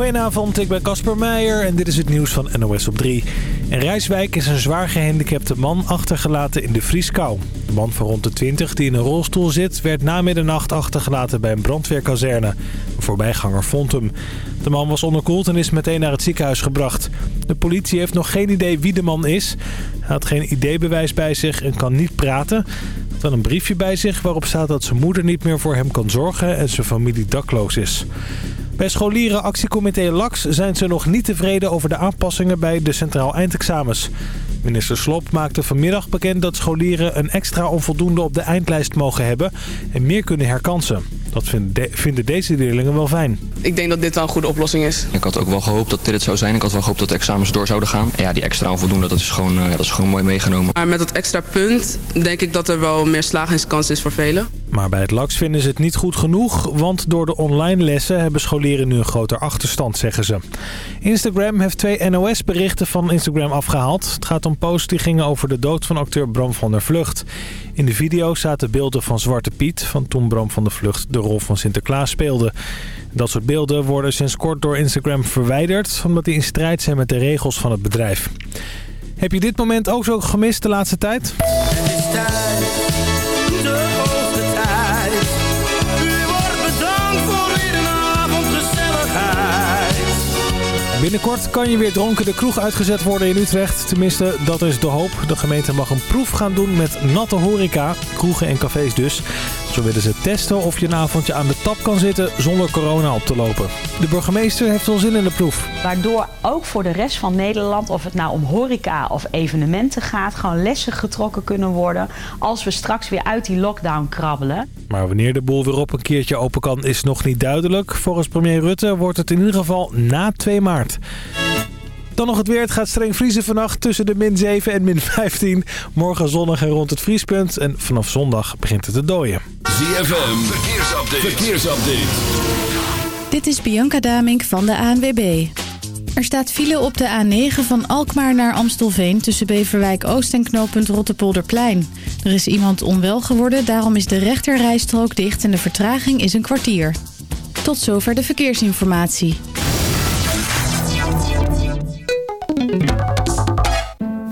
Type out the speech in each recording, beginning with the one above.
Goedenavond, ik ben Casper Meijer en dit is het nieuws van NOS op 3. In Rijswijk is een zwaar gehandicapte man achtergelaten in de vrieskou. De man van rond de 20 die in een rolstoel zit... werd na middernacht achtergelaten bij een brandweerkazerne. Een voorbijganger vond hem. De man was onderkoeld en is meteen naar het ziekenhuis gebracht. De politie heeft nog geen idee wie de man is. Hij had geen ID-bewijs bij zich en kan niet praten dan een briefje bij zich waarop staat dat zijn moeder niet meer voor hem kan zorgen en zijn familie dakloos is. Bij scholieren actiecomité LAX zijn ze nog niet tevreden over de aanpassingen bij de centraal eindexamens. Minister Slop maakte vanmiddag bekend dat scholieren een extra onvoldoende op de eindlijst mogen hebben en meer kunnen herkansen. Dat vinden deze leerlingen wel fijn. Ik denk dat dit wel een goede oplossing is. Ik had ook wel gehoopt dat dit het zou zijn. Ik had wel gehoopt dat de examens door zouden gaan. En ja, die extra onvoldoende, dat is gewoon, uh, dat is gewoon mooi meegenomen. Maar met dat extra punt denk ik dat er wel meer slagingskans is voor velen. Maar bij het LAX vinden ze het niet goed genoeg, want door de online lessen hebben scholieren nu een groter achterstand, zeggen ze. Instagram heeft twee NOS-berichten van Instagram afgehaald. Het gaat om posts die gingen over de dood van acteur Bram van der Vlucht. In de video zaten beelden van Zwarte Piet, van toen Bram van der Vlucht de rol van Sinterklaas speelde. Dat soort beelden worden sinds kort door Instagram verwijderd, omdat die in strijd zijn met de regels van het bedrijf. Heb je dit moment ook zo gemist de laatste tijd? Binnenkort kan je weer dronken de kroeg uitgezet worden in Utrecht. Tenminste, dat is de hoop. De gemeente mag een proef gaan doen met natte horeca. Kroegen en cafés dus. Zo willen ze testen of je een avondje aan de tap kan zitten zonder corona op te lopen. De burgemeester heeft wel zin in de proef. Waardoor ook voor de rest van Nederland, of het nou om horeca of evenementen gaat... gewoon lessen getrokken kunnen worden als we straks weer uit die lockdown krabbelen. Maar wanneer de boel weer op een keertje open kan is nog niet duidelijk. Volgens premier Rutte wordt het in ieder geval na 2 maart. Dan nog het weer. Het gaat streng vriezen vannacht tussen de min 7 en min 15. Morgen zonnig en rond het vriespunt. En vanaf zondag begint het te dooien. ZFM, verkeersupdate. verkeersupdate. Dit is Bianca Damink van de ANWB. Er staat file op de A9 van Alkmaar naar Amstelveen... tussen Beverwijk Oost en knooppunt Rottepolderplein. Er is iemand onwel geworden, daarom is de rechterrijstrook dicht... en de vertraging is een kwartier. Tot zover de verkeersinformatie.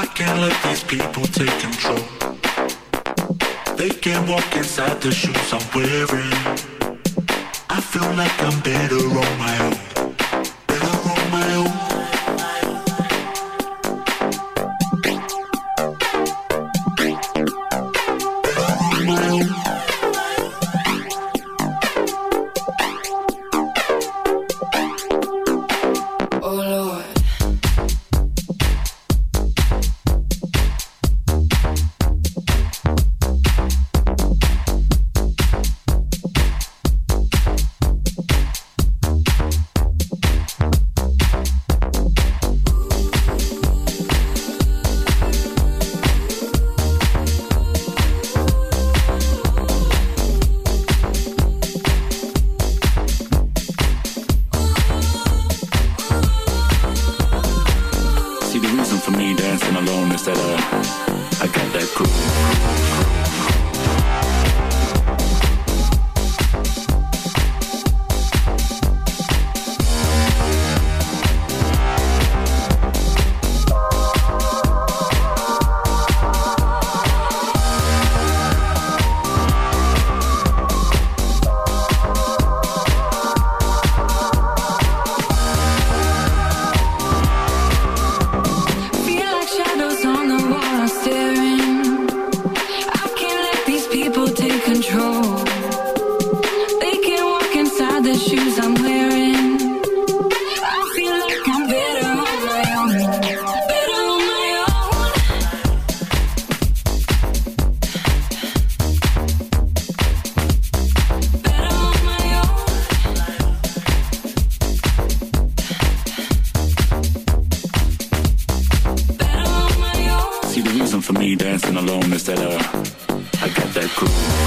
I can't let these people take control. They can't walk inside the shoes I'm wearing. I feel like I'm better on my own. alone is that uh, I got that groove.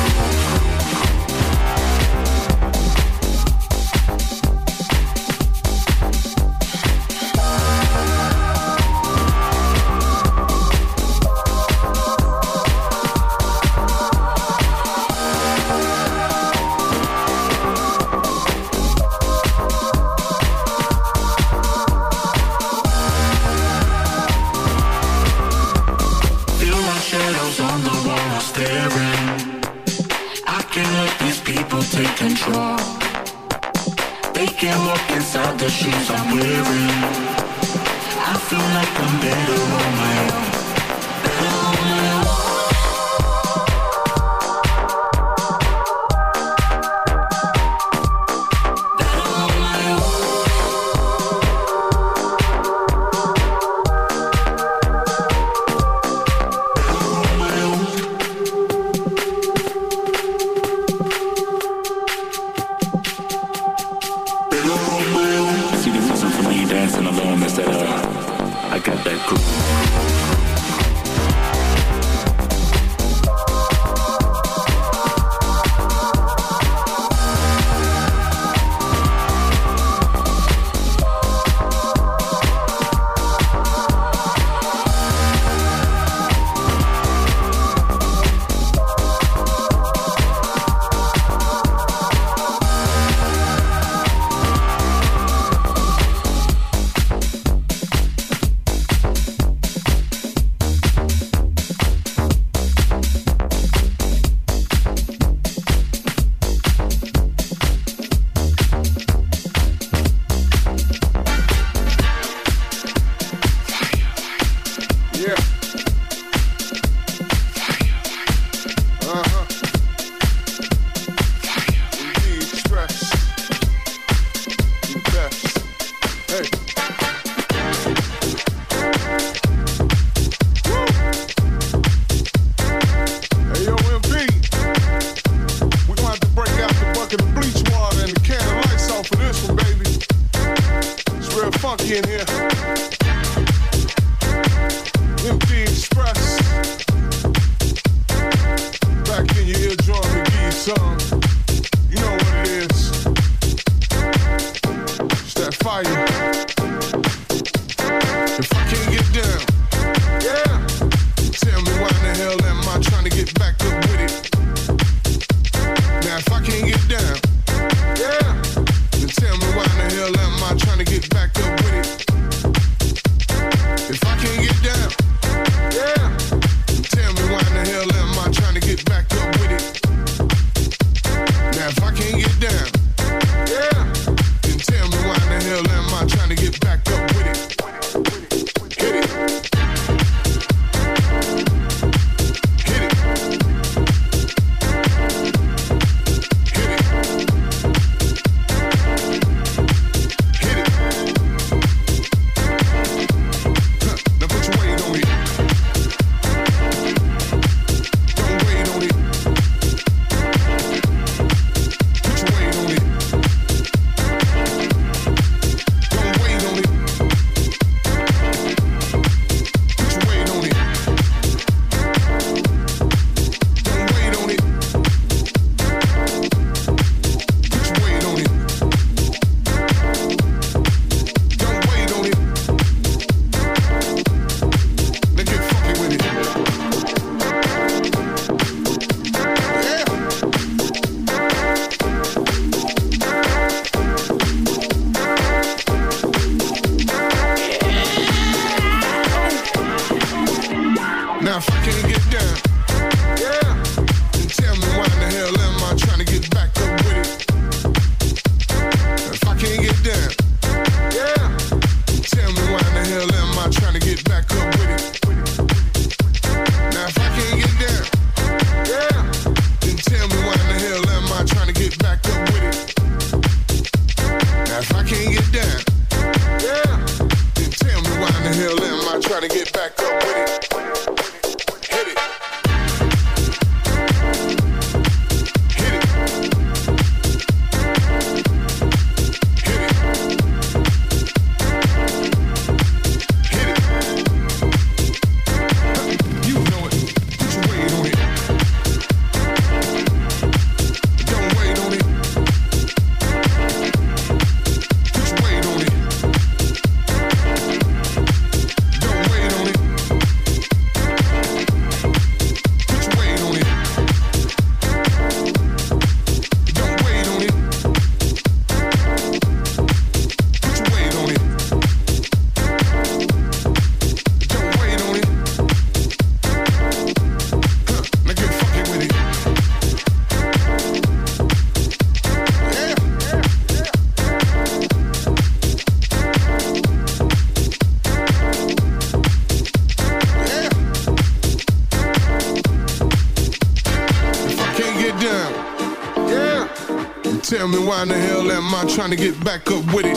Trying to get back up with it?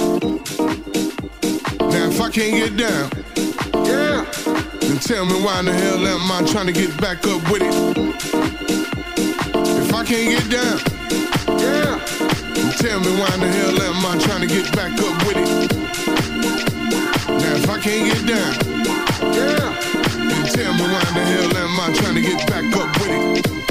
Now if I can't get down, yeah, then tell me why in the hell am I trying to get back up with it? If I can't get down, yeah, then tell me why in the hell am I trying to get back up with it? Now if I can't get down, yeah, then tell me why in the hell am I trying to get back up with it?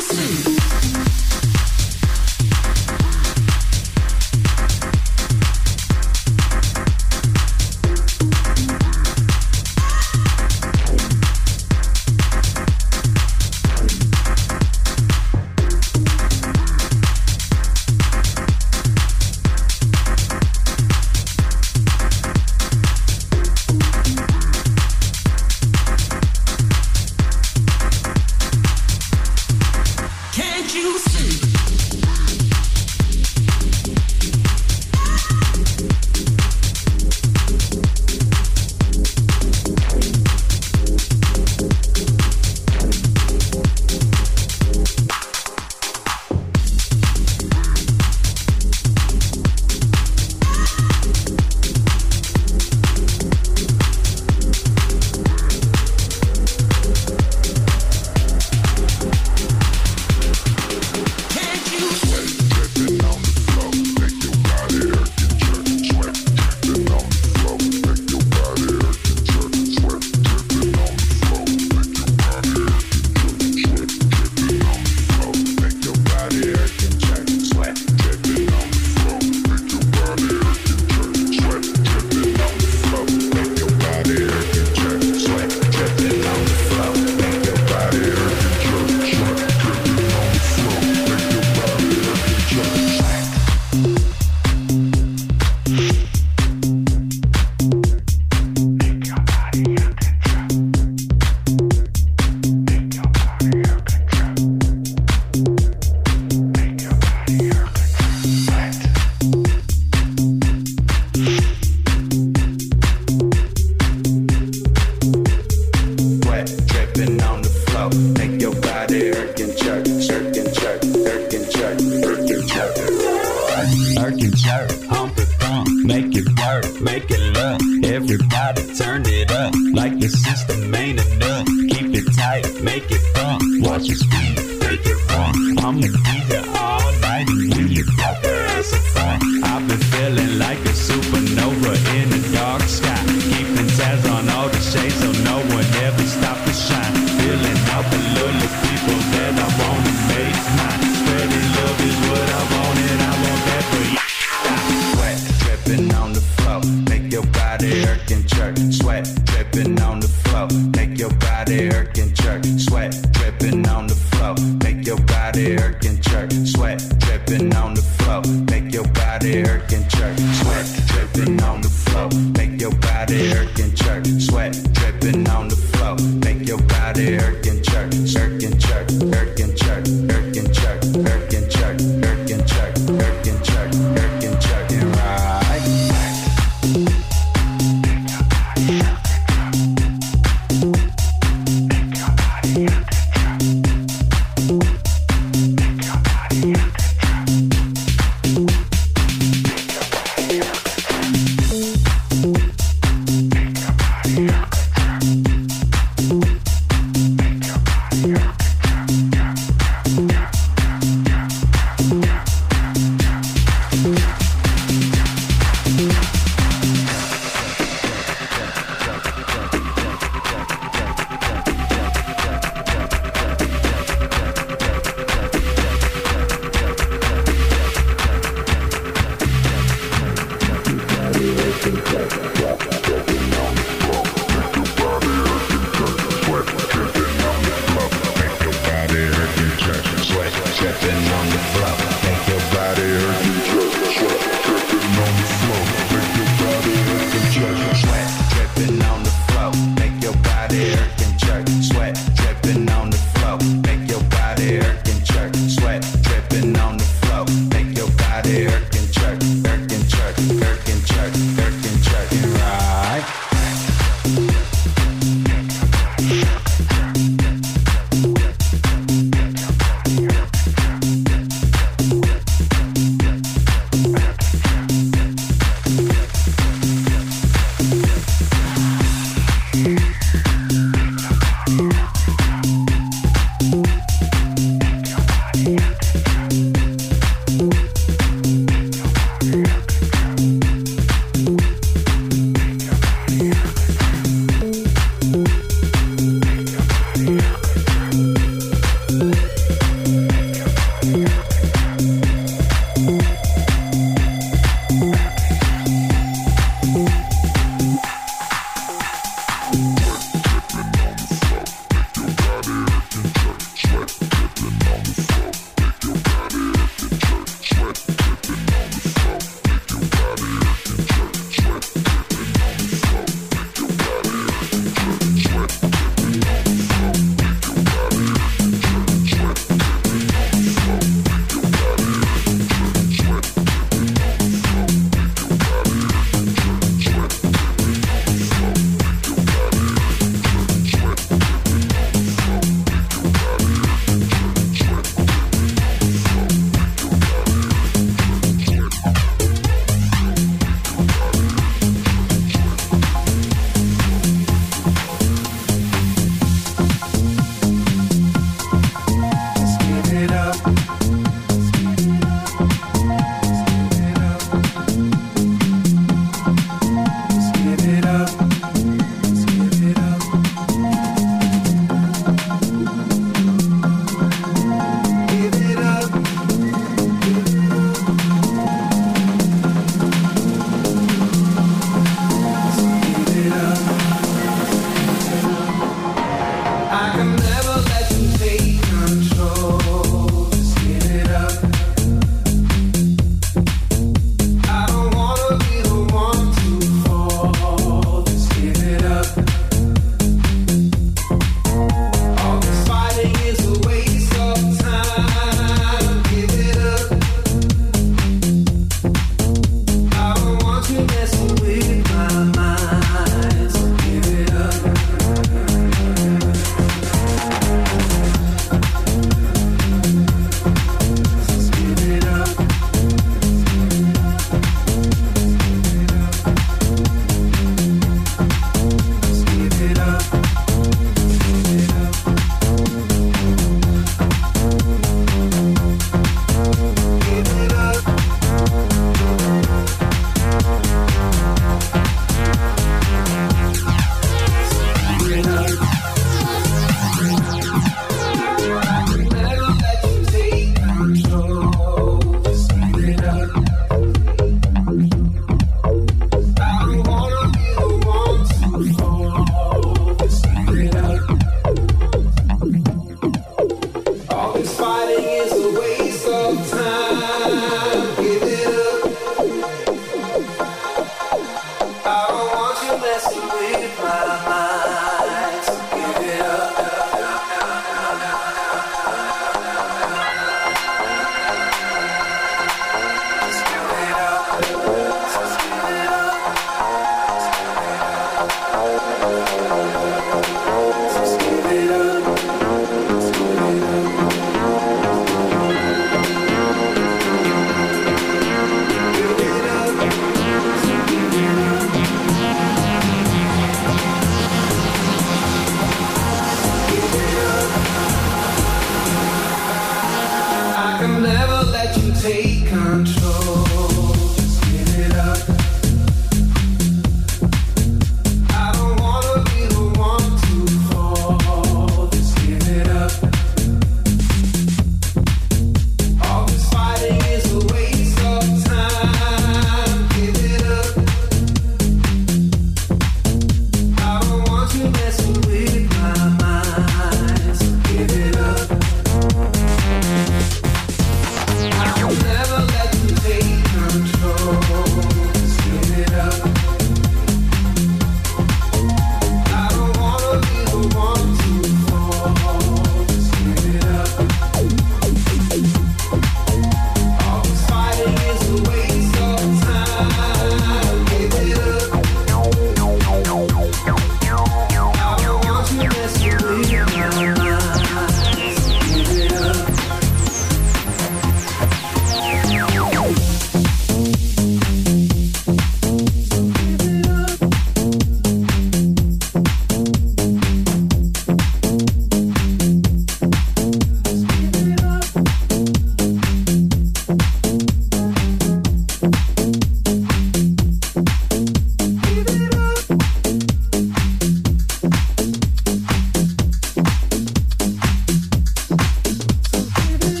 Sim.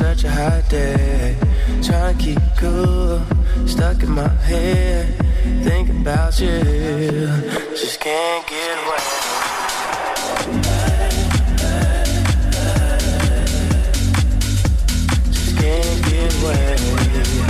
such a hot day. Trying to keep cool, stuck in my head. Think about you, just can't get away. Just can't get away.